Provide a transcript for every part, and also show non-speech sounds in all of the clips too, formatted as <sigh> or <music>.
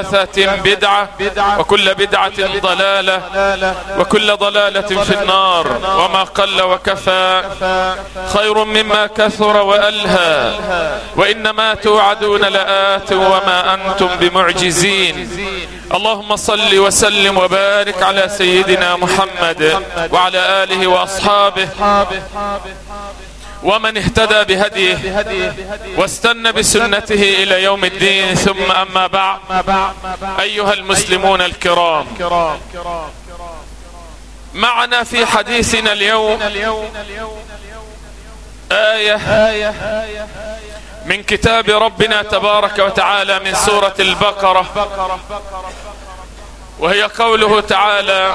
محدثة بدعة وكل بدعة ضلالة وكل ضلالة في النار وما قل وكفى. خير مما كثر وألهى وإنما توعدون لآت وما أنتم بمعجزين. اللهم صل وسلم وبارك على سيدنا محمد وعلى آله وأصحابه. ومن اهتدى بهديه واستنى بسنته إلى يوم الدين ثم أما بعد أيها المسلمون الكرام معنا في حديثنا اليوم آية من كتاب ربنا تبارك وتعالى من سورة البقرة وهي قوله تعالى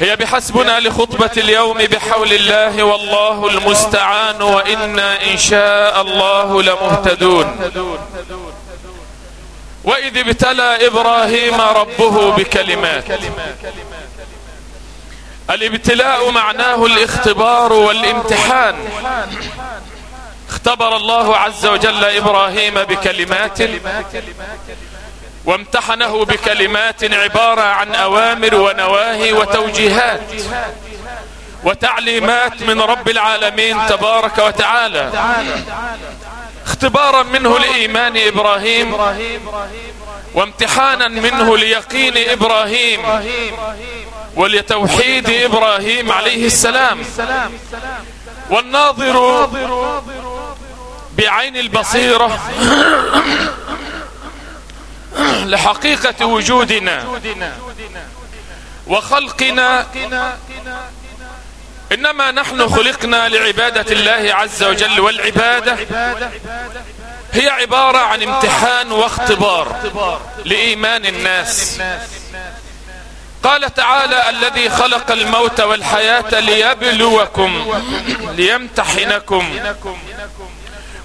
هي بحسبنا لخطبة اليوم بحول الله والله المستعان وإنا إن شاء الله لمهتدون. وإذ ابتلى إبراهيم ربه بكلمات. الابتلاء معناه الاختبار والامتحان. اختبر الله عز وجل إبراهيم بكلمات. وامتحنه بكلمات عبارة عن أوامر ونواهي وتوجيهات وتعليمات من رب العالمين تبارك وتعالى. اختبارا منه لإيمان إبراهيم وامتحانا منه ليقين إبراهيم ولتوحيد إبراهيم عليه السلام. والناظر بعين البصيرة <clears throat> لحقيقة وجودنا وخلقنا. إنما نحن خلقنا لعبادة الله عز وجل والعبادة. هي عبارة عن امتحان واختبار لإيمان الناس. قال تعالى الذي خلق الموت والحياة ليبلوكم ليمتحنكم.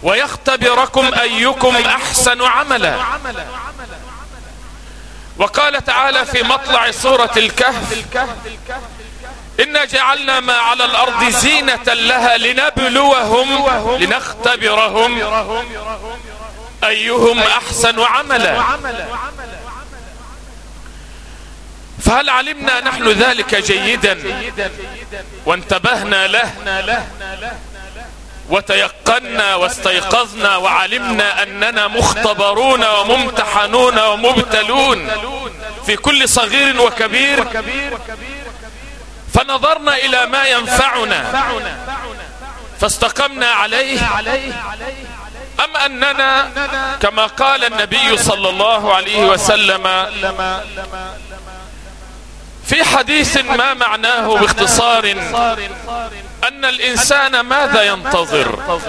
ويختبركم أيكم أحسن عملا. وقال تعالى في مطلع سورة الكهف إنا جعلنا ما على الأرض زينة لها لنبلوهم لنختبرهم أيهم أحسن عملا. فهل علمنا نحن ذلك جيدا؟ وانتبهنا له. وتيقنا واستيقظنا وعلمنا أننا مختبرون وممتحنون ومبتلون في كل صغير وكبير. فنظرنا إلى ما ينفعنا. فاستقمنا عليه. أم أننا كما قال النبي صلى الله عليه وسلم في حديث ما معناه باختصار أن الإنسان ماذا ينتظر؟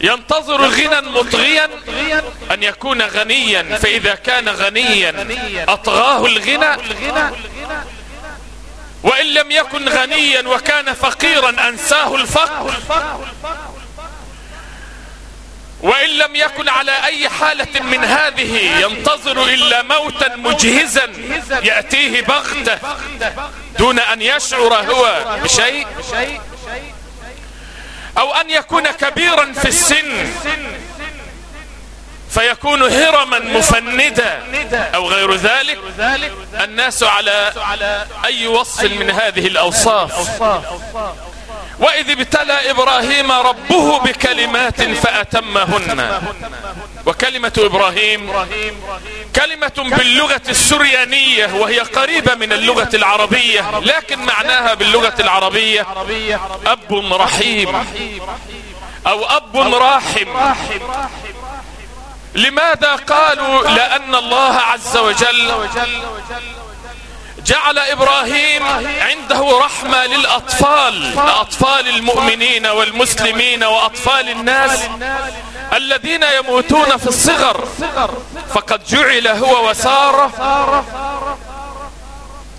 ينتظر غنى مطغيا أن يكون غنيا فإذا كان غنيا أطغاه الغنى. وإن لم يكن غنيا وكان فقيرا أنساه الفقر. وإن لم يكن على أي حالة من هذه ينتظر إلا موتا مجهزا يأتيه بغتة دون أن يشعر هو بشيء أو أن يكون كبيرا في السن فيكون هرما مفندا أو غير ذلك. الناس على أي وصف من هذه الأوصاف؟ وإذ ابتلى إبراهيم ربه بكلمات فأتمهن. وكلمة إبراهيم كلمة باللغة السريانية وهي قريبة من اللغة العربية لكن معناها باللغة العربية أب رحيم أو أب راحم. لماذا قالوا لأن الله عز وجل جعل إبراهيم عنده رحمة للأطفال لأطفال المؤمنين والمسلمين وأطفال الناس الذين يموتون في الصغر. فقد جعل هو وسارة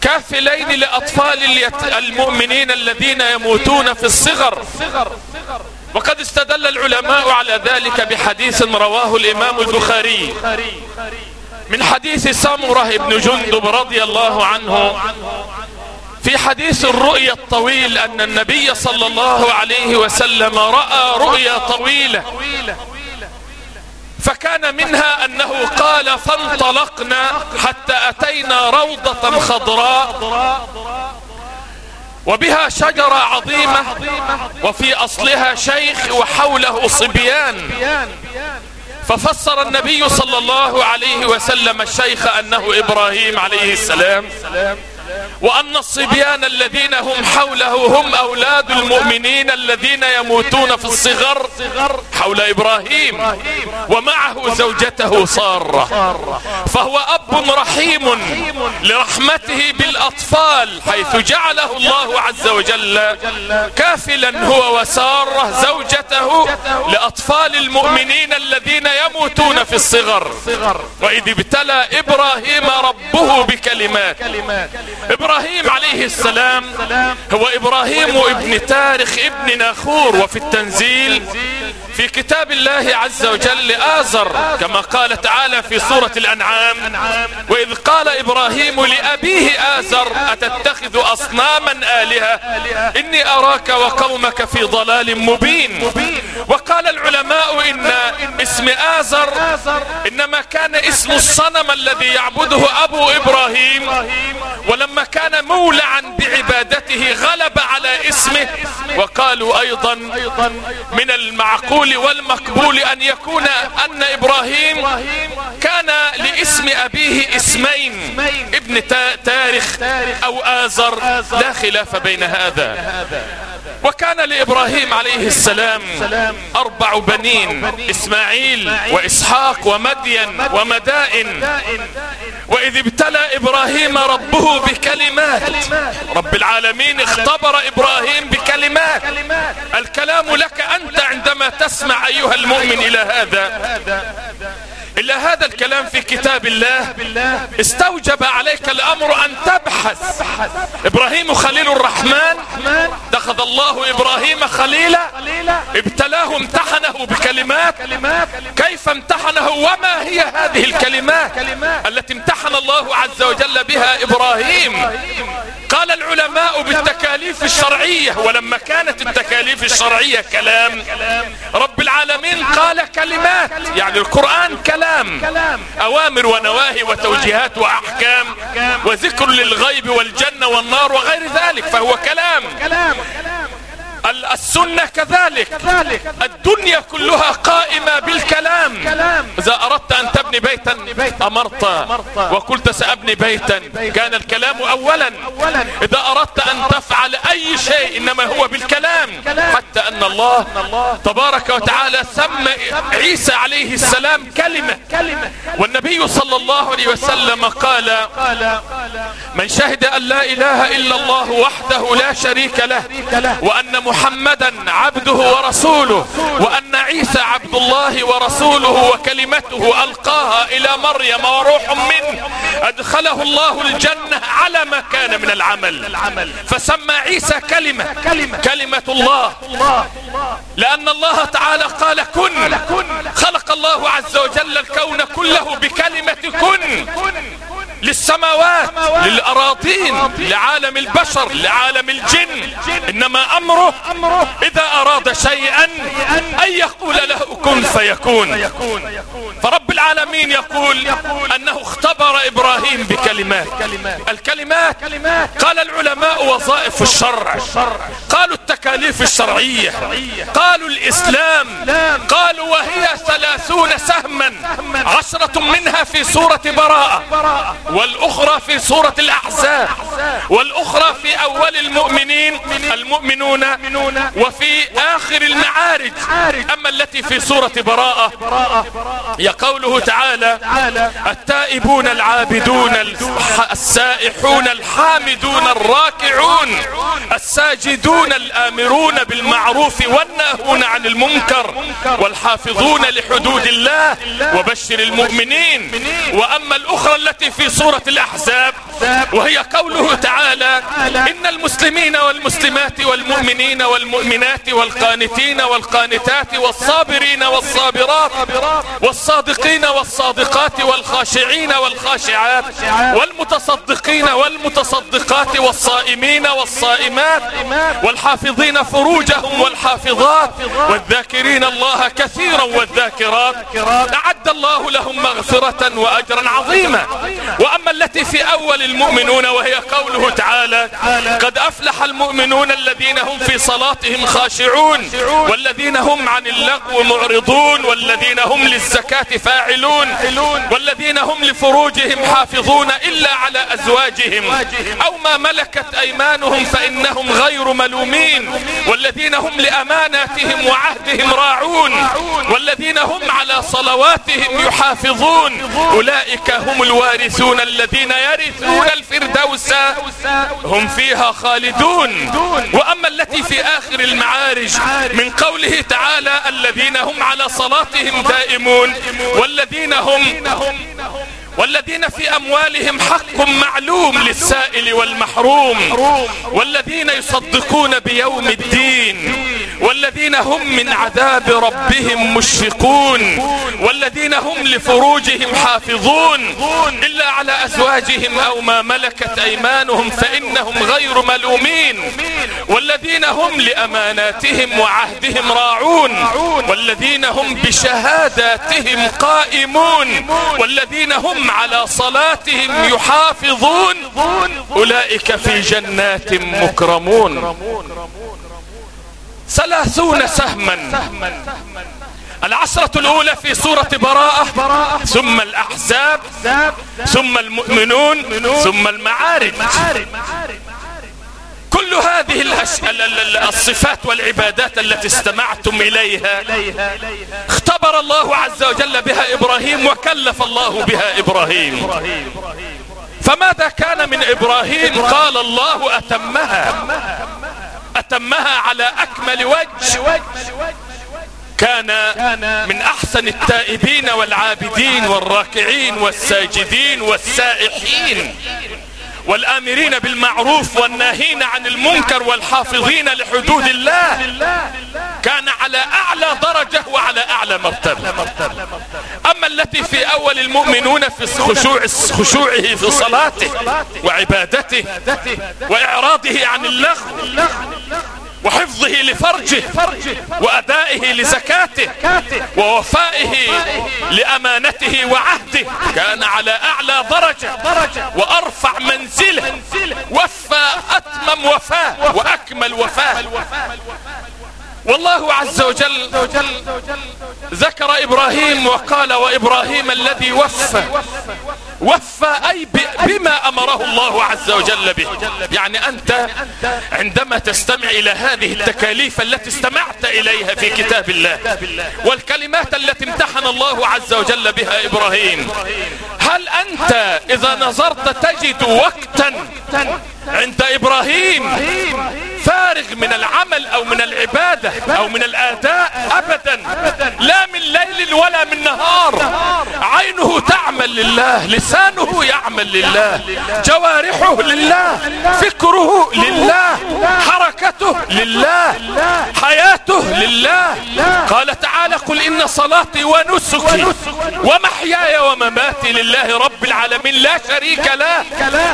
كافلين لأطفال المؤمنين الذين يموتون في الصغر. وقد استدل العلماء على ذلك بحديث رواه الإمام البخاري. من حديث سمرة بن جندب رضي الله عنه. في حديث الرؤيا الطويل أن النبي صلى الله عليه وسلم رأى رؤيا طويلة. فكان منها أنه قال فانطلقنا حتى أتينا روضة خضراء وبها شجرة عظيمة وفي أصلها شيخ وحوله صبيان. ففسر النبي صلى الله عليه وسلم الشيخ أنه إبراهيم عليه السلام. وأن الصبيان الذين هم حوله هم أولاد المؤمنين الذين يموتون في الصغر حول إبراهيم ومعه زوجته سارة. فهو أب رحيم لرحمته بالأطفال حيث جعله الله عز وجل كافلا هو وسارة زوجته لأطفال المؤمنين الذين يموتون في الصغر. وإذ ابتلى إبراهيم ربه بكلمات. إبراهيم عليه السلام هو إبراهيم ابن تارخ ابن ناخور وفي التنزيل في كتاب الله عز وجل آزر كما قال تعالى في سورة الأنعام وإذ قال إبراهيم لأبيه آزر أتتخذ أصناما آلهة؟ إني أراك وقومك في ضلال مبين. وقال العلماء إن اسم آزر إنما كان اسم الصنم الذي يعبده أبو إبراهيم ولما كان مولعا بعبادته غلب على اسمه. وقالوا أيضا من المعقول المقبول والمقبول أن يكون أن إبراهيم كان لاسم أبيه اسمين. ابن تارخ أو آزر لا خلاف بين هذا. وكان لإبراهيم عليه السلام أربع بنين إسماعيل وإسحاق ومدين ومدائن. وإذ ابتلى إبراهيم ربه بكلمات. رب العالمين اختبر إبراهيم بكلمات. الكلام لك أنت عندما تسمع أيها المؤمن إلى هذا. إلا هذا الكلام في كتاب الله. استوجب عليك الأمر أن تبحث. إبراهيم خليل الرحمن دخل الله إبراهيم خليلا. ابتلاه امتحنه بكلمات. كيف امتحنه؟ وما هي هذه الكلمات التي امتحن الله عز وجل بها إبراهيم؟ قال العلماء بالتكاليف الشرعية ولما كانت التكاليف الشرعية كلام رب العالمين قال كلمات يعني القرآن كلام أوامر ونواهي وتوجيهات وأحكام وذكر للغيب والجنة والنار وغير ذلك فهو كلام. السنة كذلك. الدنيا كلها قائمة بالكلام. إذا أردت أن تبني بيتا أمرت. وقلت سأبني بيتا. كان الكلام أولا. إذا أردت أن تفعل أي شيء إنما هو بالكلام. حتى أن الله تبارك وتعالى سمى عيسى عليه السلام كلمة. والنبي صلى الله عليه وسلم قال من شهد أن لا إله إلا الله وحده لا شريك له. وأن محمدا عبده ورسوله وأن عيسى عبد الله ورسوله وكلمته ألقاها إلى مريم وروح منه أدخله الله الجنة على ما كان من العمل. فسمى عيسى كلمة كلمة الله. لأن الله تعالى قال كن خلق الله عز وجل الكون كله بكلمة كن للسماوات للأراضين لعالم البشر لعالم الجن. إنما أمره إذا أراد شيئا أن يقول له كن فيكون. فرب العالمين يقول أنه اختبر إبراهيم بكلمات. الكلمات قال العلماء وظائف الشرع. قالوا التكاليف الشرعية. قالوا الإسلام. قالوا وهي ثلاثون سهما. عشرة منها في سورة براءة. والأخرى في سورة الأحزاب والأخرى في أول المؤمنين المؤمنون وفي آخر المعارج. أما التي في سورة براءة هي قوله تعالى التائبون العابدون السائحون الحامدون الراكعون الساجدون الآمرون بالمعروف والناهون عن المنكر والحافظون لحدود الله وبشر المؤمنين. وأما الأخرى التي في سورة سورة الأحزاب وهي قوله تعالى إن المسلمين والمسلمات والمؤمنين والمؤمنات والقانتين والقانتات والصابرين والصابرات والصادقين والصادقات والخاشعين والخاشعات والمتصدقين والمتصدقات والصائمين والصائمات والحافظين فروجهم والحافظات والذاكرين الله كثيرا والذاكرات أعد الله لهم مغفرة وأجرا عظيما. وأما التي في أول المؤمنون وهي قوله تعالى قد أفلح المؤمنون الذين هم في صلاتهم خاشعون والذين هم عن اللغو معرضون والذين هم للزكاة فاعلون والذين هم لفروجهم حافظون إلا على أزواجهم. أو ما ملكت أيمانهم فإنهم غير ملومين والذين هم لأماناتهم وعهدهم راعون والذين هم على صلواتهم يحافظون. أولئك هم الوارثون الذين يرثون الفردوس هم فيها خالدون. وأما التي في آخر المعارج من قوله تعالى الذين هم على صلاتهم دائمون والذين هم والذين في أموالهم حق معلوم للسائل والمحروم والذين يصدقون بيوم الدين. والذين هم من عذاب ربهم مشفقون والذين هم لفروجهم حافظون. إلا على أزواجهم أو ما ملكت أيمانهم فإنهم غير ملومين. والذين هم لأماناتهم وعهدهم راعون. والذين هم بشهاداتهم قائمون. والذين هم على صلاتهم يحافظون. أولئك في جنات مكرمون. ثلاثون سهما. العشرة الأولى في سورة براءة ثم الأحزاب ثم المؤمنون ثم المعارج. كل هذه الصفات والعبادات التي استمعتم إليها اختبر الله عز وجل بها إبراهيم وكلف الله بها إبراهيم. فماذا كان من إبراهيم؟ قال الله أتمها. أتمها على أكمل وجه. كان من أحسن التائبين والعابدين والراكعين والساجدين والسائحين. والآمرين بالمعروف والناهين عن المنكر والحافظين لحدود الله كان على أعلى درجة وعلى أعلى مرتبة. أما التي في أول المؤمنون في خشوع خشوعه في صلاته وعبادته وإعراضه عن اللغو وحفظه لفرجه وأدائه لزكاته ووفائه لأمانته وعهده كان على أعلى درجة وأرفع منزله وفى أتمم وفاه وأكمل وفاه والله عز وجل ذكر إبراهيم وقال وإبراهيم الذي وفى وفى أي بما أمره الله عز وجل به. يعني أنت عندما تستمع إلى هذه التكاليف التي استمعت إليها في كتاب الله والكلمات التي امتحن الله عز وجل بها إبراهيم هل أنت إذا نظرت تجد وقتا عند إبراهيم. فارغ من العمل أو من العبادة أو من الأداء ابدا. لا من ليل ولا من نهار. عينه تعمل لله لسانه يعمل لله. جوارحه لله فكره لله. حركته لله. حياته لله. قال تعالى قل إن صلاتي ونسكي ومحياي ومماتي لله رب العالمين. لا شريك له.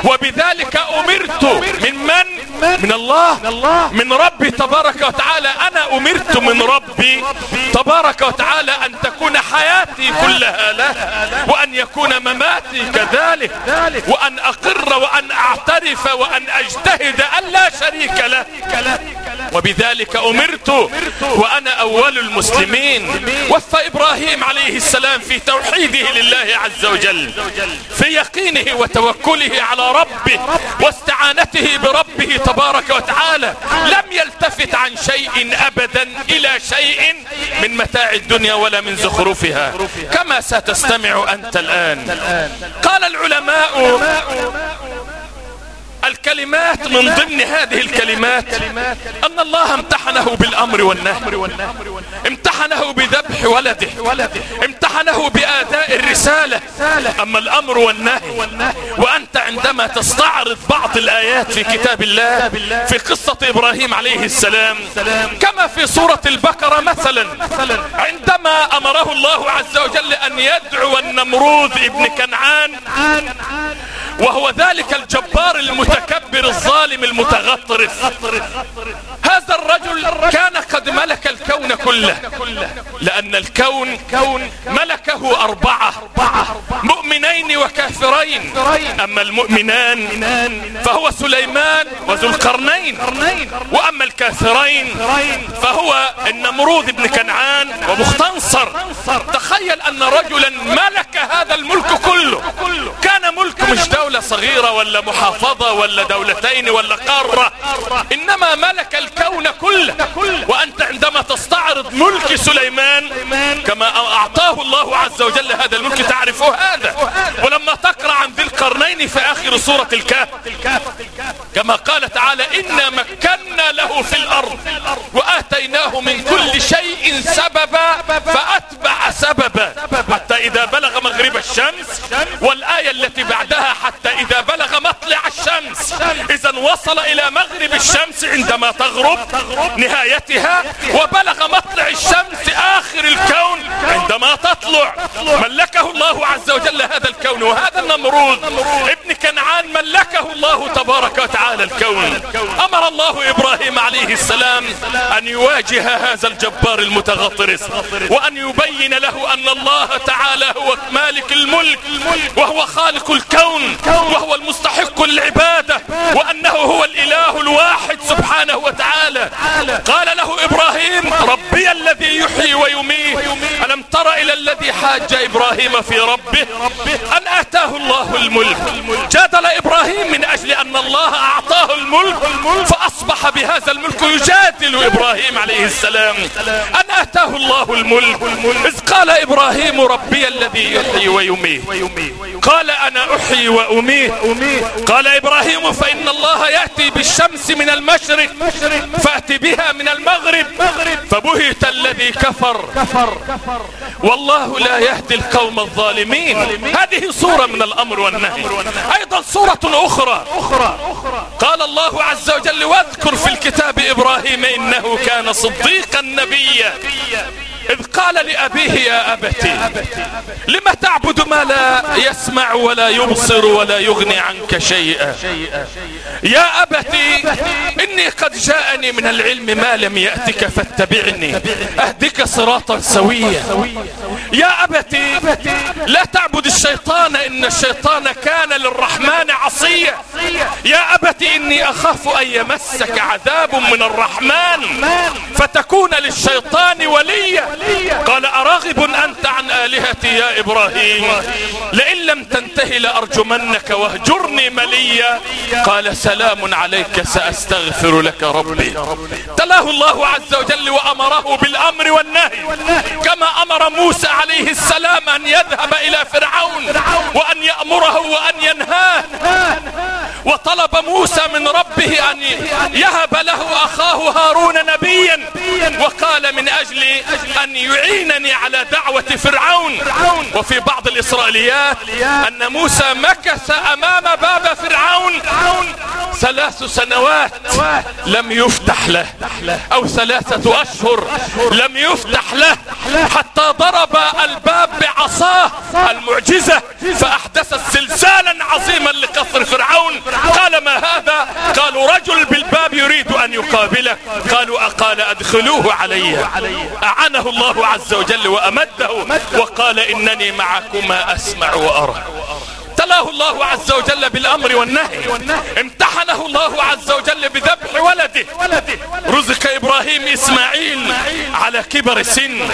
وبذلك أمرت من من؟ من الله. من ربي تبارك وتعالى. أنا أمرت من ربي تبارك وتعالى أن تكون حياتي كلها له وأن يكون مماتي كذلك وأن أقر وأن أعترف وأن أجتهد أن لا شريك له. وبذلك أمرت وأنا أول المسلمين. وفى إبراهيم عليه السلام في توحيده لله عز وجل في يقينه وتوكله على ربه واستعانته بربه تبارك وتعالى لم يلتفت عن شيء ابدا إلى شيء من متاع الدنيا ولا من زخرفها. كما ستستمع أنت الآن. قال العلماء الكلمات من ضمن هذه الكلمات. أن الله امتحنه بالأمر والنهي. امتحنه بذبح ولده. امتحنه بآداء الرسالة. أما الأمر والنهي. وأنت عندما تستعرض بعض الآيات في كتاب الله في قصة إبراهيم عليه السلام كما في سورة البقرة مثلا عندما أمره الله عز وجل أن يدعو النمروذ ابن كنعان وهو ذلك الجبار المتكبر الظالم المتغطرس. هذا الرجل كان قد ملك الكون كله لأن الكون ملكه أربعة مؤمنين وكافرين. أما المؤمنان فهو سليمان وذو القرنين وأما الكافرين فهو النمرود بن كنعان ومختنصر تخيل أن رجلا ملك هذا الملك كله كان ملك مش دولة صغيرة ولا محافظة ولا دولتين ولا قارة إنما ملك الكون كله. وأنت عندما تستعرض ملك سليمان كما أعطاه الله عز وجل هذا الملك تعرف هذا. ولما تقرأ عن ذي القرنين في آخر سورة الكهف كما قال تعالى إنا مكنا له في الأرض وآتيناه من كل شيء سببا فأتبع سببا. حتى إذا بلغ مغرب الشمس والآية التي بعدها حتى إذا بلغ مطلع إذا وصل إلى مغرب الشمس عندما تغرب نهايتها وبلغ مطلع الشمس آخر الكون عندما تطلع. ملكه الله عز وجل هذا الكون وهذا النمرود. ابن كنعان ملكه الله تبارك وتعالى الكون. أمر الله إبراهيم عليه السلام أن يواجه هذا الجبار المتغطرس وأن يبين له أن الله تعالى هو مالك الملك وهو خالق الكون وهو المستحق للعبادة. وأنه هو الإله الواحد سبحانه وتعالى. قال له إبراهيم ربي الذي يحيي ويميت. ألم تر إلى الذي حاج إبراهيم في ربه؟ أن آتاه الله الملك. جادل إبراهيم من أجل أن الله أعطاه الملك فأصبح بهذا الملك يجادل إبراهيم عليه السلام. أن آتاه الله الملك. إذ قال إبراهيم ربي الذي يحيي ويميت. قال أنا أحيي وأميت. قال إبراهيم فإن الله يأتي بالشمس من المشرق فأتي بها من المغرب فبهت الذي كفر. والله لا يهدي القوم الظالمين. هذه صورة من الأمر والنهي. أيضا صورة أخرى. قال الله عز وجل واذكر في الكتاب إبراهيم إنه كان صديقا نبيا. إذ قال لأبيه يا أبتي لم تعبد ما لا يسمع ولا يبصر ولا يغني عنك شيئا؟ يا أبتي إني قد جاءني من العلم ما لم يأتك فاتبعني أهدك صراطا سويا. يا أبتي لا تعبد الشيطان إن الشيطان كان للرحمن عصيا. يا أبت إني أخاف أن يمسك عذاب من الرحمن فتكون للشيطان وليا. قال أراغب أنت عن آلهتي يا إبراهيم. لئن لم تنتهي لأرجمنك واهجرني مليا. قال سلام عليك سأستغفر لك ربي. تلاه الله عز وجل وأمره بالأمر والنهي. كما أمر موسى عليه السلام أن يذهب إلى فرعون وأن يأمره وأن ينهاه. وطلب موسى من ربه أن يهب له أخاه هارون نبيا. وقال من أجل أن يعينني على دعوة فرعون. وفي بعض الإسرائيليات أن موسى مكث أمام باب فرعون. ثلاث سنوات لم يفتح له. أو ثلاثة أشهر لم يفتح له. حتى ضرب الباب بعصاه المعجزة. فأحدثت زلزالا عظيما لقصر فرعون. قال ما هذا؟ قالوا رجل بالباب يريد أن يقابله قالوا أقال أدخلوه علي. أعانه الله عز وجل وأمده وقال إنني معكما أسمع وأرى. ابتلاه الله عز وجل بالأمر والنهي. امتحنه الله عز وجل بذبح ولده. رزق إبراهيم إسماعيل على كبر سن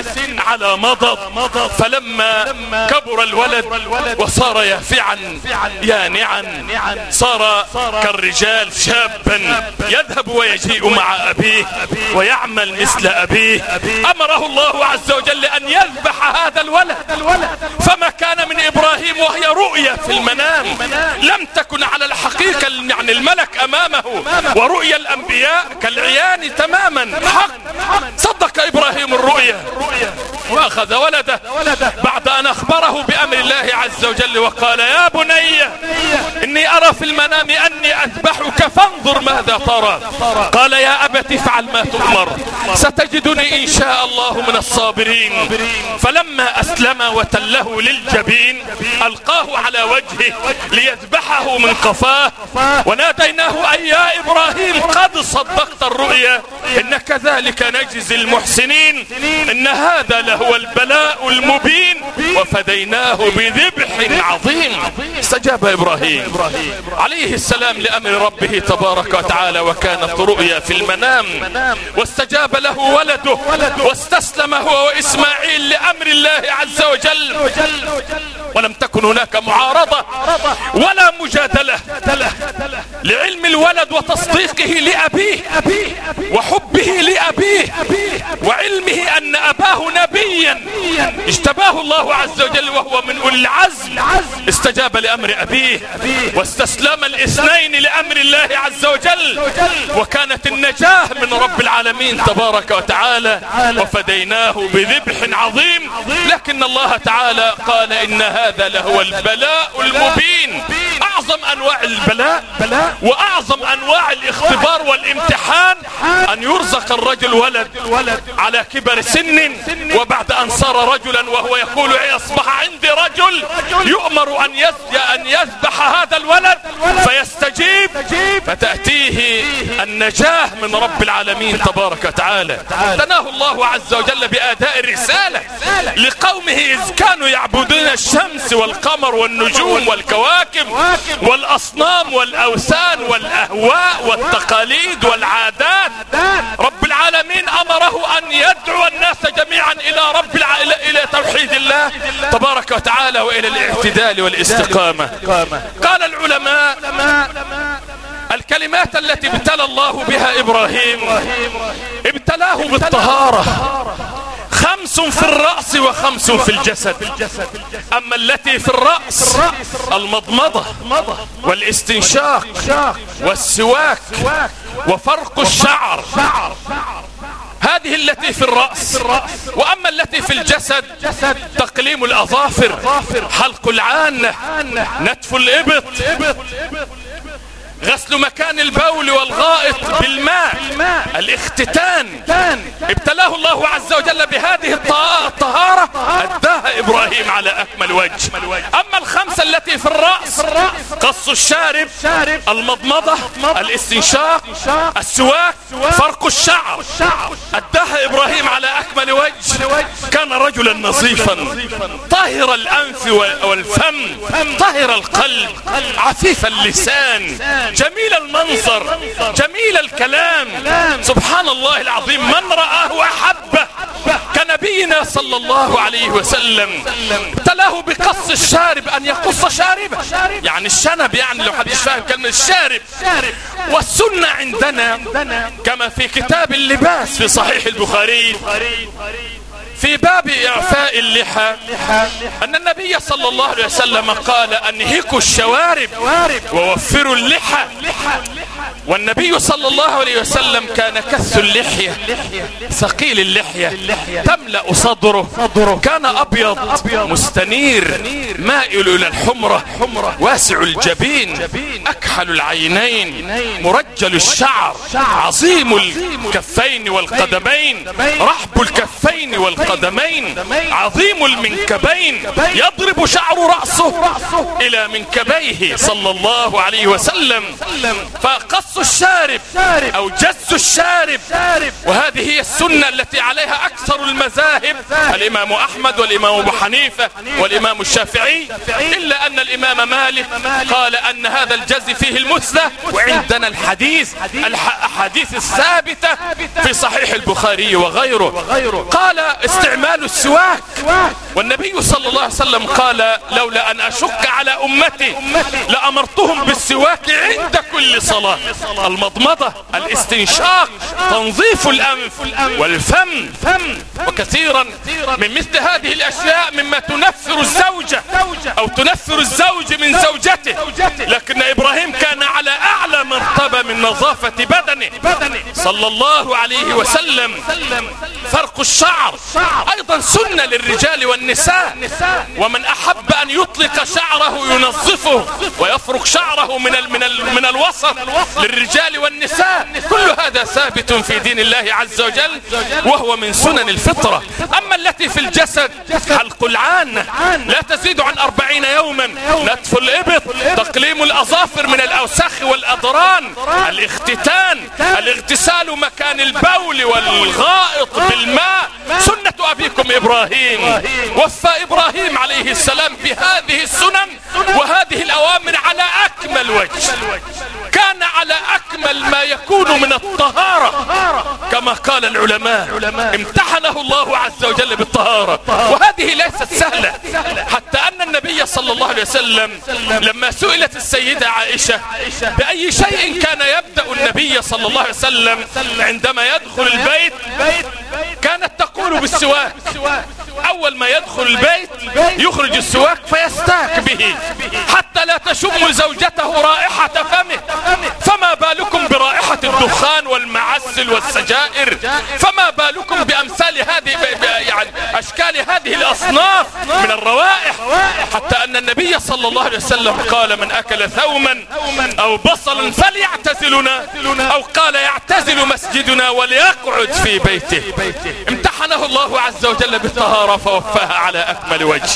على مضض. فلما كبر الولد وصار يافعا يانعا صار كالرجال شابا. يذهب ويجيء مع أبيه ويعمل مثل أبيه. أمره الله عز وجل أن يذبح هذا الولد. فما كان من إبراهيم وهي رؤية في المنام لم تكن على الحقيقة يعني الملك أمامه ورؤيا الأنبياء كالعيان تماما. حق. صدق إبراهيم الرؤيا. وأخذ ولده بعد أن أخبره بأمر الله عز وجل وقال يا بني إني أرى في المنام أني أذبحك فانظر ماذا ترى. قال يا أبت افعل ما تؤمر ستجدني إن شاء الله من الصابرين. فلما أسلم وتله للجبين ألقاه على وجهه ليذبحه من قفاه وناديناه أي يا إبراهيم قد صدقت الرؤيا. ان كذلك نجزي المحسنين. إن هذا لهو البلاء المبين. وفديناه بذبح عظيم. استجاب إبراهيم. عليه السلام لأمر ربه تبارك وتعالى وكانت رؤيا في المنام. واستجاب له ولده. واستسلم هو وإسماعيل لأمر الله عز وجل. ولم تكن هناك معارضة ولا مجادلة لعلم الولد وتصديقه لأبيه وحبه لأبيه وعلمه أن أباه نبيا. اجتباه الله عز وجل وهو من أولي العزم. استجاب لأمر أبيه واستسلم الاثنين لأمر الله عز وجل. وكانت النجاة من رب العالمين تبارك وتعالى. وفديناه بذبح عظيم. لكن الله تعالى قال إن هذا لهو البلاء المبين. أعظم أنواع البلاء وأعظم أنواع الاختبار والامتحان أن يرزق الرجل ولد على كبر سن. وبعد أن صار رجلا وهو يقول اصبح عندي رجل يؤمر أن أن يذبح هذا الولد فيستجيب فتأتيه النجاة من رب العالمين تبارك وتعالى. تناه الله عز وجل بأداء الرسالة لقومه إذ كانوا يعبدون الشمس والقمر والنجوم. والكواكب والأصنام والأوثان والأهواء والتقاليد والعادات. رب العالمين أمره أن يدعو الناس جميعا إلى رب الع... إلى توحيد الله تبارك وتعالى وإلى الاعتدال والاستقامة. قال العلماء الكلمات التي ابتلى الله بها إبراهيم. ابتلاه بالطهارة. خمس في الرأس وخمس في الجسد. أما التي في الرأس المضمضة والاستنشاق والسواك وفرق الشعر. هذه التي في الرأس. وأما التي في الجسد تقليم الأظافر حلق العانة نتف الإبط غسل مكان البول والغائط بالماء. الاختتان ابتلاه الله عز وجل بهذه الطهارة. أداها إبراهيم على أكمل وجه. أما الخمسة التي في الرأس قص الشارب المضمضة الاستنشاق السواك فرق الشعر. أداها إبراهيم على أكمل وجه. كان رجلا نظيفا. طاهر الأنف والفم. طاهر القلب. عفيف اللسان. جميل المنظر جميل الكلام. سبحان الله العظيم من رآه أحبه كنبينا صلى الله عليه وسلم. ابتلاه بقص الشارب أن يقص شاربه يعني الشنب يعني لو حد فاهم كلمة الشارب. والسنة عندنا كما في كتاب اللباس في صحيح البخاري في باب إعفاء اللحى أن النبي صلى الله عليه وسلم قال أنهكوا الشوارب ووفروا اللحى. والنبي صلى الله عليه وسلم كان كث اللحية ثقيل اللحية تملأ صدره كان أبيض مستنير مائل إلى الحمرة واسع الجبين أكحل العينين مرجل الشعر عظيم الكفين والقدمين رحب الكفين والقدمين. عظيم المنكبين يضرب شعر رأسه إلى منكبيه صلى الله عليه وسلم فقص الشارب أو جز الشارب وهذه هي السنة التي عليها أكثر المذاهب الإمام أحمد والإمام أبو حنيفة والإمام الشافعي إلا أن الإمام مالك قال أن هذا الجز فيه المثلى وعندنا الحديث الاحاديث الثابتة في صحيح البخاري وغيره قال استعمال السواك. والنبي صلى الله عليه وسلم قال لولا أن أشك على أمتي لأمرتهم بالسواك عند كل صلاة. المضمضة الاستنشاق تنظيف الأنف والفم. وكثيرا من مثل هذه الأشياء مما تنفر الزوجة أو تنفر الزوج من زوجته. لكن إبراهيم كان على أعلى مرتبة من نظافة بدنه. صلى الله عليه وسلم. فرق الشعر. أيضا سنة للرجال والنساء. ومن أحب أن يطلق شعره ينظفه ويفرق شعره من ال من ال من الوسط للرجال والنساء. كل هذا ثابت في دين الله عز وجل وهو من سنن الفطرة. أما التي في الجسد حلق العانة لا تزيد عن أربعين يوما. نتف الإبط تقليم الأظافر من الأوساخ والأضران. الاختتان الاغتسال مكان البول والغائط بالماء. سنة أبيكم إبراهيم. وفى إبراهيم عليه السلام بهذه السنن وهذه الأوامر على أكمل وجه. كان على أكمل ما يكون من الطهارة. كما قال العلماء امتحنه الله عز وجل بالطهارة. وهذه ليست سهلة. حتى أن النبي صلى الله عليه وسلم لما سئلت السيدة عائشة بأي شيء كان يبدأ النبي صلى الله عليه وسلم عندما يدخل البيت كانت تقول بالسواك. أول ما يدخل البيت يخرج السواك فيستاك به. حتى لا تشم زوجته رائحة فمه. فما بالكم برائحة الدخان والمعسل والسجائر؟ فما بالكم بأمثال هذه يعني أشكال هذه الأصناف من الروائح؟ حتى أن النبي صلى الله عليه وسلم قال من أكل ثوما أو بصلا فليعتزلنا أو قال يعتزل مسجدنا وليقعد في بيته. امتحنه الله عز وجل بالطهارة فوفاها على أكمل وجه.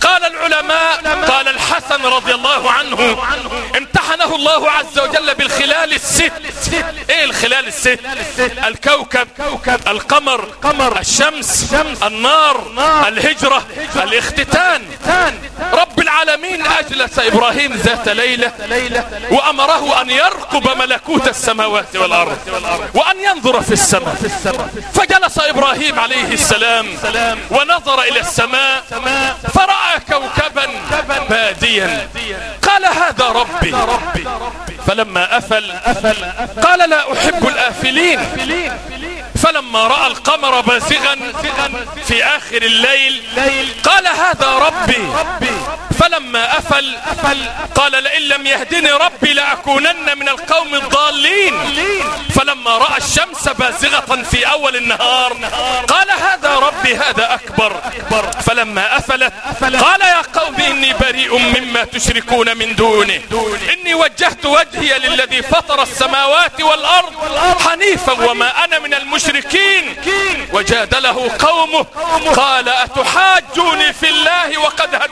قال العلماء قال الحسن رضي الله عنه امتحنه الله عز وجل بالخلال الست. إيه الخلال الست؟ الكوكب القمر الشمس النار الهجرة الاختتان. رب العالمين أجلس إبراهيم ذات ليلة وأمره أن يرقب ملكوت السماوات والأرض وأن ينظر في السماء. فجلس إبراهيم عليه السلام ونظر إلى السماء فرأى كوكبا باديا. قال هذا ربي. فلما أفل قال لا أحب الآفلين. فلما رأى القمر بازغا في آخر الليل قال هذا ربي. فلما أفل قال لئن لم يهدني ربي لأكونن من القوم الضالين. فلما فلما رأى الشمس بازغة في أول النهار قال هذا ربي هذا أكبر. فلما أفلت قال يا قوم إني بريء مما تشركون من دونه. إني وجهت وجهي للذي فطر السماوات والأرض حنيفا وما أنا من المشركين. وجادله قومه قال أتحاجوني في الله وقد هدان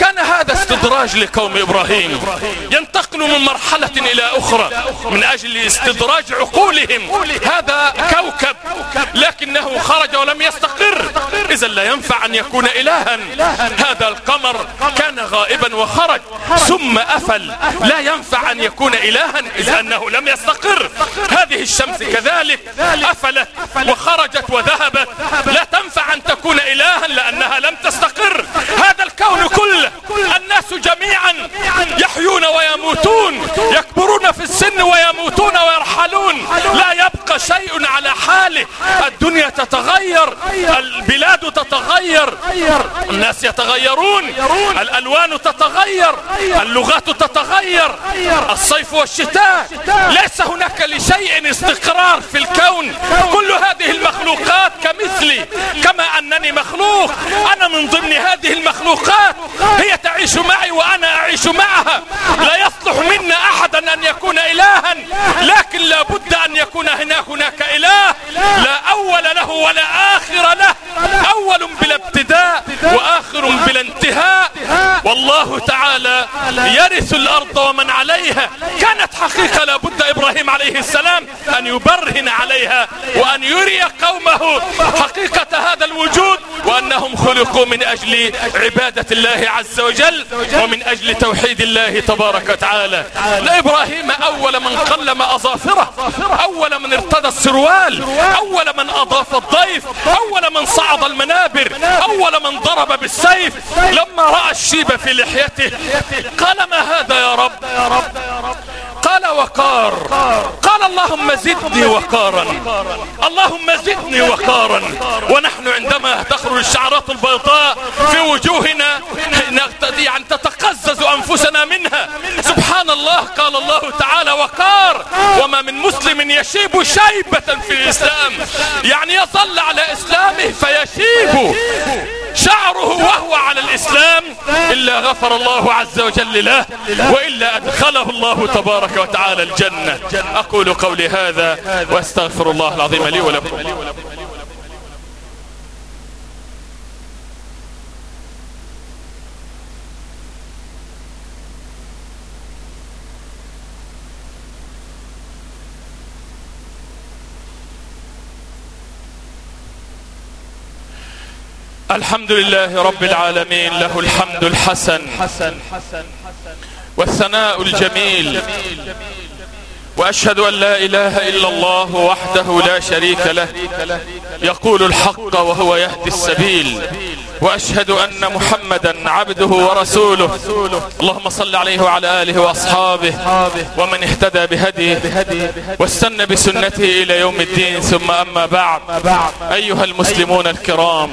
كان هذا استدراج لقوم إبراهيم. ينتقل من مرحلة إلى أخرى من أجل استدراج عقولهم. هذا كوكب. لكنه خرج ولم يستقر. إذا لا ينفع أن يكون إلها. هذا القمر كان غائبا وخرج. ثم أفل. لا ينفع أن يكون إلها إذا أنه لم يستقر. هذه الشمس كذلك أفلت وخرجت وذهبت. لا تنفع أن تكون إلها لأنها لم تستقر. هذا الكون كله الناس جميعا يحيون ويموتون يكبرون في السن ويموتون ويرحلون. لا يبقى شيء على حاله. الدنيا تتغير البلاد تتغير الناس يتغيرون الألوان تتغير اللغات تتغير الصيف والشتاء. ليس هناك لشيء استقرار في الكون. كل هذه المخلوقات كمثلي كما أنني مخلوق. أنا من ضمن هذه المخلوقات. هي تعيش معي وأنا أعيش معها. لا يصلح منا أحدا أن يكون الها لكن لا بد أن يكون هناك هناك إله. لا أول له ولا آخر له. أول بلا ابتداء وآخر بلا انتهاء. والله تعالى يرث الأرض ومن عليها. كانت حقيقة لا بد إبراهيم عليه السلام أن يبرهن عليها وأن يري قومه حقيقة هذا الوجود وأنهم خلقوا من أجل عبادة الله عز وجل ومن أجل توحيد الله تبارك وتعالى. لابراهيم أول من قلم أظافره أول من ارتدى السروال أول من أضاف الضيف أول من صعد المنابر أول من ضرب بالسيف. لما رأى الشيب في لحيته قال ما هذا يا رب. قال وقار قال اللهم زدني وقارا. اللهم زدني وقارا. ونحن عندما تخرج الشعرات البيضاء في وجوهنا يعني تتقزز أنفسنا منها. سبحان الله قال الله تعالى وقار. وما من مسلم يشيب شيبة في الإسلام. يعني يظل على إسلامه فيشيب شعره وهو على الإسلام. إلا غفر الله عز وجل له وإلا أدخله الله تبارك وتعالى الجنة. أقول قولي هذا وأستغفر الله العظيم لي ولكم. الحمد لله رب العالمين له الحمد الحسن والثناء الجميل وأشهد أن لا إله إلا الله وحده لا شريك له يقول الحق وهو يهدي السبيل. وأشهد أن محمدا عبده ورسوله. اللهم صل عليه وعلى آله وأصحابه ومن اهتدى بهديه واستنى بسنته إلى يوم الدين. ثم أما بعد أيها المسلمون الكرام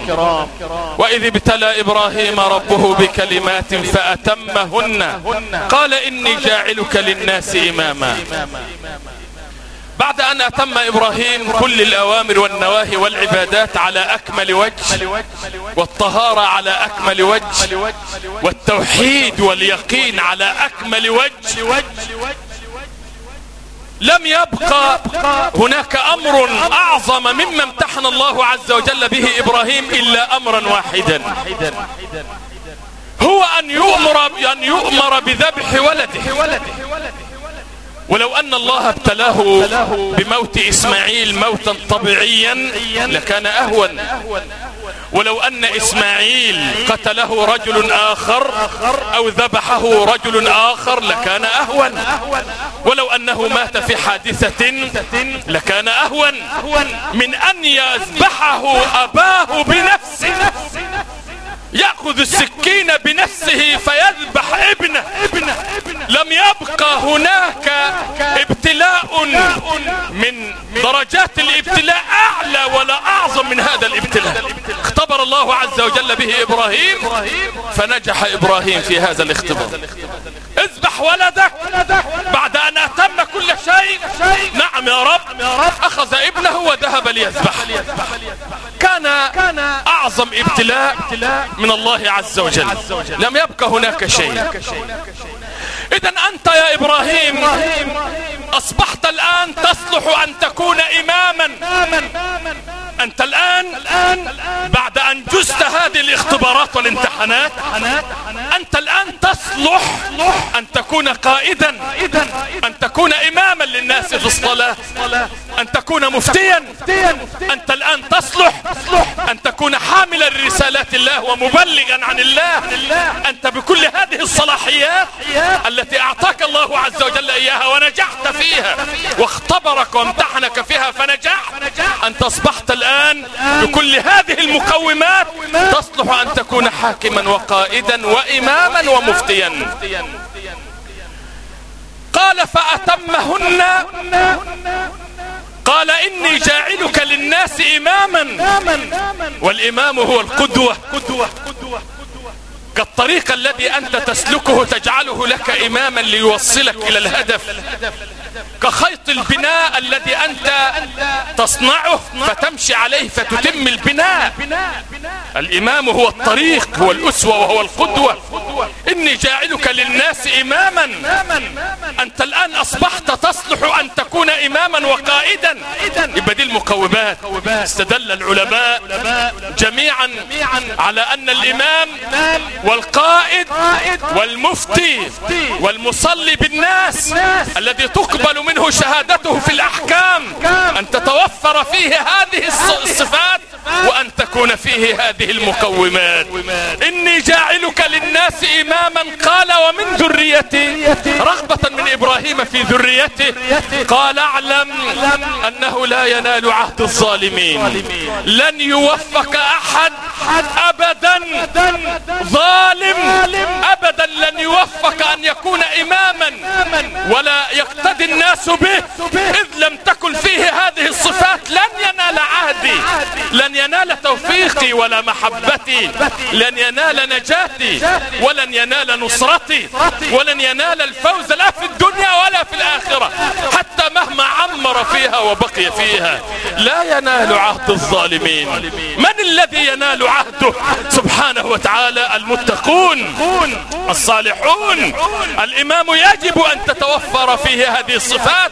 وإذ ابتلى إبراهيم ربه بكلمات فأتمهن قال إني جاعلك للناس إماما. بعد أن أتم إبراهيم كل الأوامر والنواهي والعبادات على أكمل وجه والطهارة على أكمل وجه والتوحيد واليقين على أكمل وجه لم يبقى هناك أمر أعظم مما امتحن الله عز وجل به إبراهيم إلا أمرا واحدا هو أن يؤمر أن يؤمر بذبح ولده. ولو أن الله ابتلاه بموت إسماعيل موتا طبيعيا لكان أهون. ولو أن إسماعيل قتله رجل آخر أو ذبحه رجل آخر لكان أهون. ولو أنه مات في حادثة لكان أهون. من أن يذبحه أباه بنفسه. يأخذ السكين بنفسه فيذبح ابنه. لم يبقى هناك ابتلاء من درجات الابتلاء أعلى ولا أعظم من هذا الابتلاء. اختبر الله عز وجل به إبراهيم فنجح إبراهيم في هذا الاختبار. اذبح ولدك بعد أن أتم كل شيء. نعم يا رب أخذ ابنه وذهب ليذبح. اعظم ابتلاء من الله عز وجل. لم يبقى هناك شيء. اذا أنت يا إبراهيم أصبحت الآن تصلح أن تكون اماما. أنت الآن بعد أن جزت هذه الاختبارات والامتحانات أنت الآن تصلح أن تكون قائدا أن تكون اماما للناس في الصلاة أن تكون مفتيا أنت الآن تصلح أن تكون حاملا لرسالات الله ومبلغا عن الله أنت بكل هذه الصلاحيات التي أعطاك الله عز وجل إياها ونجحت فيها واختبرك وامتحنك فيها فنجحت. أنت أصبحت الآن بكل هذه المقومات تصلح أن تكون حاكما وقائدا واماما ومفتيا. قال فأتمهن. قال إني جاعلك للناس اماما. والإمام هو القدوة. كالطريق الذي أنت تسلكه تجعله لك اماما ليوصلك إلى الهدف. كخيط البناء الذي أنت تصنعه فتمشي عليه فتتم البناء. الإمام هو الطريق هو الأسوة وهو القدوة. إني جاعلك للناس إماما. أنت الآن أصبحت تصلح أن تكون إماما وقائدا. يبقى دي المقومات. استدل العلماء جميعا على أن الإمام والقائد والمفتي والمصلي بالناس الذي تقبل منه شهادته في الأحكام أن تتوفر فيه هذه الصفات وأن تكون فيه هذه المقومات. إني جاعلك للناس إماما قال ومن ذريتي. رغبة من إبراهيم في ذريته. قال أعلم أنه لا ينال عهد الظالمين. لن يوفق أحد ابدا. ظالم. ابدا لن يوفق أن يكون اماما. ولا يقتدي الناس به. اذ لم تكن فيه هذه الصفات لن ينال عهدي لن ينال توفيقي ولا محبتي لن ينال نجاتي ولن ينال نصرتي ولن ينال الفوز لا في الدنيا ولا في الآخرة. حتى مهما عمر فيها وبقي فيها لا ينال عهد الظالمين. من الذي ينال عهده؟ سبحانه وتعالى المتقون الصالحون. الإمام يجب أن تتوفر فيه هذه الصفات.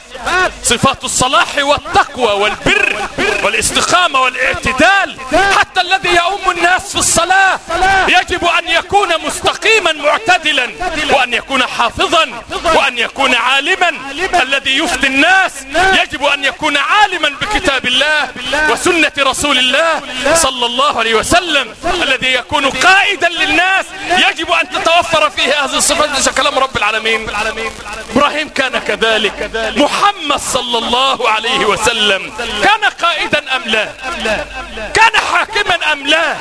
صفات الصلاح والتقوى والبر. والاستقامة والاعتدال. حتى الذي يؤم الناس في الصلاة يجب أن يكون مستقيما معتدلا وأن يكون حافظا وأن يكون عالما. الذي يفتي الناس يجب أن يكون عالما بكتاب الله وسنة رسول الله صلى الله عليه وسلم. الذي يكون قائدا للناس يجب أن تتوفر فيه هذه الصفات. كلام رب العالمين. إبراهيم كان كذلك. محمد صلى الله عليه وسلم كان قائدا أم لا؟ كان حاكما أم لا؟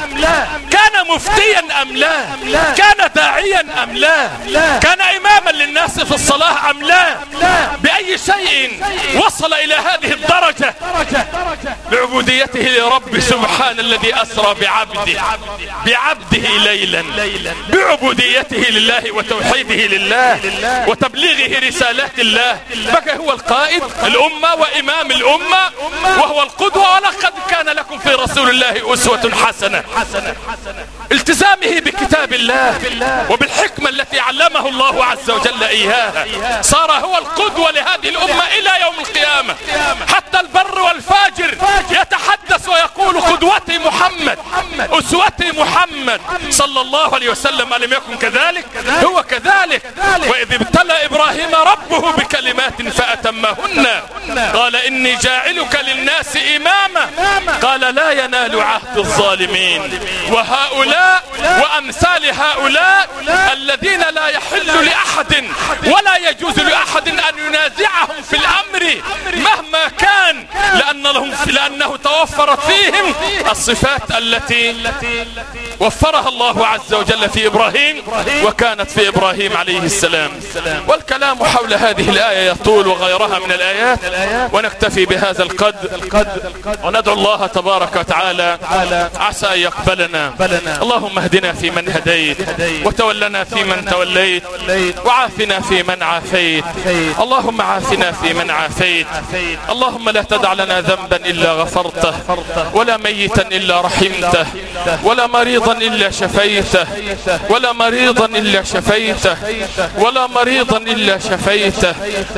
كان مفتيا أم لا؟ كان داعيا أم لا؟ كان اماما للناس في الصلاة أم لا؟ بأي شيء وصل إلى هذه الدرجة بعبوديته لرب سبحان الذي أسرى بعبده بعبده ليلا بعبوديته لله وتوحيده لله وتبليغه رسالات الله. بقى هو القائد الأمة وإمام الأمة وهو القدوة رسول الله أسوة حسنة. التزامه بكتاب الله وبالحكمة التي علمه الله عز وجل اياها صار هو القدوة لهذه الأمة إلى يوم القيامة. حتى البر والفاجر يتحدث ويقول قدوتي محمد أسوتي محمد. صلى الله عليه وسلم ألم يكن كذلك؟ هو كذلك. وإذ ابتلى إبراهيم ربه بكلمات فأتمهن. قال إني جاعلك للناس إماما. قال لا ينال عهد الظالمين. وهؤلاء وأمثال هؤلاء الذين لا يحل لأحد ولا يجوز لأحد أن ينازعهم في الأمر مهما كان لأن لهم لأنه توفرت فيهم الصفات التي وفرها الله عز وجل في إبراهيم وكانت في إبراهيم عليه السلام. والكلام حول هذه الآية يطول وغيرها من الآيات ونكتفي بهذا القدر. وندعو الله تبارك وتعالى عسى يقبلنا. اللهم اهدنا في من هديت وتولنا في من توليت وعافنا في من عافيت. اللهم عافنا في من عافيت. اللهم لا تدع لنا ذنبا إلا غفرته. ولا ميتا إلا رحمته ولا مريضا إلا شفيته ولا مريضا إلا شفيته ولا مريضا إلا شفيته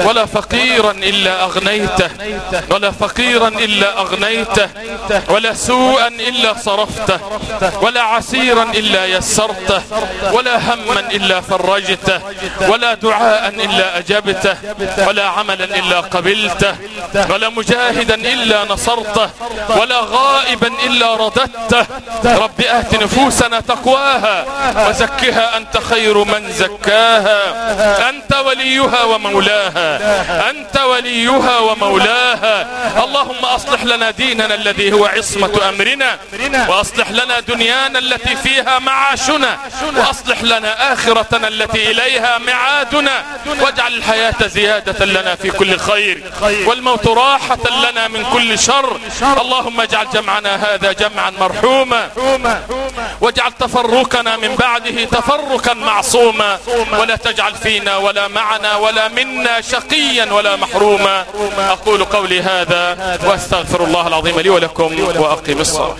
ولا فقيرا إلا أغنيته ولا فقيرا إلا أغنيته ولا سوءا إلا صرفته ولا عسيرا إلا يسرته ولا هما إلا فرجته ولا دعاء إلا أجبته ولا عملا إلا قبلته ولا مجاهدا إلا نصرته ولا غائبا إلا رددته. رب آت نفوسنا تقواها وزكها أنت خير من زكاها. أنت وليها ومولاها أنت وليها ومولاها. اللهم أصلح لنا ديننا الذي هو عصمة أمرنا وأصلح لنا دنيانا التي فيها معاشنا وأصلح لنا آخرتنا التي إليها معادنا واجعل الحياة زيادة لنا في كل خير والموت راحة لنا من كل شر. اللهم اجعل جمعنا هذا جمعا مرحوما واجعل تفرقنا من بعده تفرقا معصوما. ولا تجعل فينا ولا معنا ولا منا شقيا ولا محروما. أقول قولي هذا وأستغفر الله العظيم لي ولكم وأقيم الصلاة.